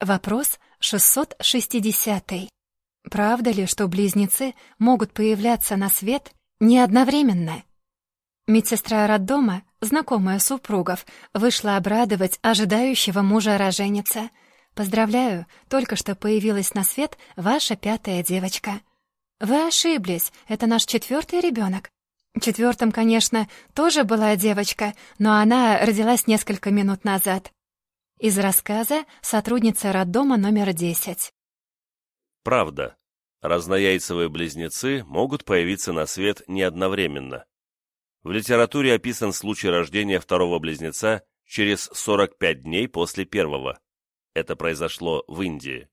Вопрос 660. Правда ли, что близнецы могут появляться на свет не одновременно? Медсестра роддома, знакомая супругов, вышла обрадовать ожидающего мужа роженица. «Поздравляю, только что появилась на свет ваша пятая девочка». «Вы ошиблись, это наш четвертый ребенок. Четвертым, конечно, тоже была девочка, но она родилась несколько минут назад. Из рассказа сотрудница роддома номер 10. Правда. Разнояйцевые близнецы могут появиться на свет не одновременно. В литературе описан случай рождения второго близнеца через 45 дней после первого. Это произошло в Индии.